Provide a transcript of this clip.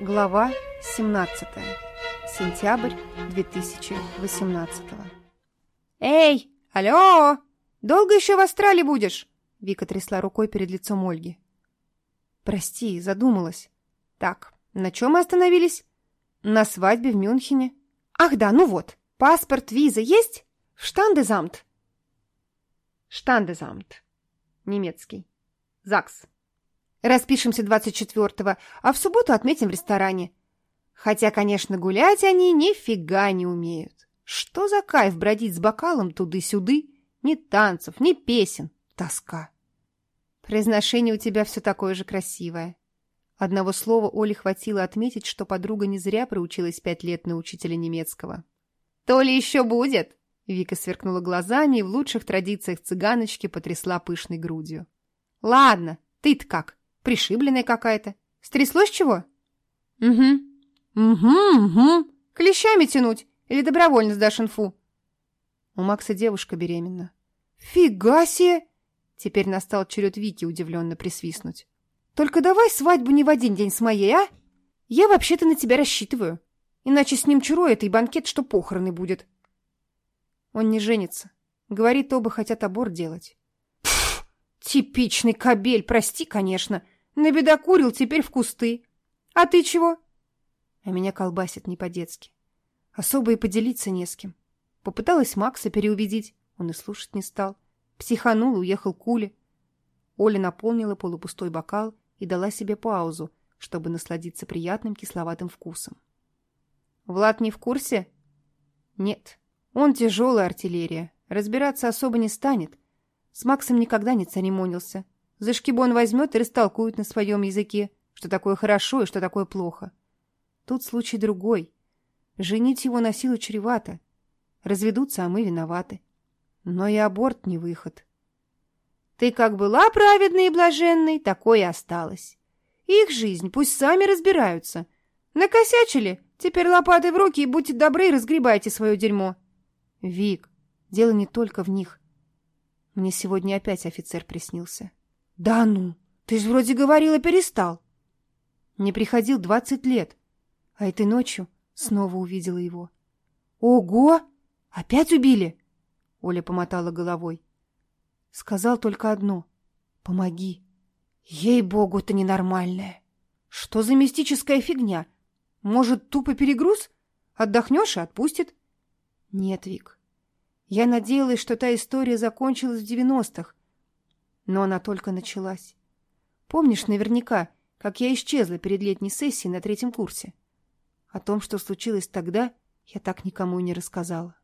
Глава 17. Сентябрь 2018. «Эй, алло! Долго еще в Австралии будешь?» Вика трясла рукой перед лицом Ольги. «Прости, задумалась. Так, на чем мы остановились?» «На свадьбе в Мюнхене». «Ах да, ну вот, паспорт, виза есть? Штандезамт». «Штандезамт». Немецкий. «ЗАГС». Распишемся 24-го, а в субботу отметим в ресторане. Хотя, конечно, гулять они нифига не умеют. Что за кайф бродить с бокалом туды-сюды? Ни танцев, ни песен. Тоска. Произношение у тебя все такое же красивое. Одного слова Оле хватило отметить, что подруга не зря проучилась пять лет на учителя немецкого. «То ли еще будет?» Вика сверкнула глазами и в лучших традициях цыганочки потрясла пышной грудью. «Ладно, ты-то как?» пришибленная какая-то. Стряслось чего? Угу. Угу, угу. Клещами тянуть или добровольно сдашь инфу? У Макса девушка беременна. Фига себе! Теперь настал черед Вики удивленно присвистнуть. Только давай свадьбу не в один день с моей, а? Я вообще-то на тебя рассчитываю. Иначе с ним чурой этой банкет, что похороны будет. Он не женится. Говорит, оба хотят аборт делать. Типичный кабель. прости, конечно. Набедокурил теперь в кусты. А ты чего? А меня колбасит не по-детски. Особо и поделиться не с кем. Попыталась Макса переубедить. Он и слушать не стал. Психанул уехал к Уле. Оля наполнила полупустой бокал и дала себе паузу, чтобы насладиться приятным кисловатым вкусом. «Влад не в курсе?» «Нет. Он тяжелая артиллерия. Разбираться особо не станет. С Максом никогда не церемонился. Зышкибон возьмет и растолкует на своем языке, что такое хорошо и что такое плохо. Тут случай другой. Женить его на силу чревато. Разведутся, а мы виноваты. Но и аборт не выход. Ты как была праведной и блаженной, такой и осталась. Их жизнь, пусть сами разбираются. Накосячили? Теперь лопаты в руки и будьте добры и разгребайте свое дерьмо. Вик, дело не только в них. Мне сегодня опять офицер приснился. Да ну, ты же вроде говорила, перестал. Не приходил двадцать лет. А этой ночью снова увидела его. Ого! Опять убили? Оля помотала головой. Сказал только одно. Помоги. Ей-богу, ты ненормальная. Что за мистическая фигня? Может, тупо перегруз? Отдохнешь и отпустит? Нет, Вик. Я надеялась, что та история закончилась в девяностых, но она только началась. Помнишь наверняка, как я исчезла перед летней сессией на третьем курсе? О том, что случилось тогда, я так никому и не рассказала.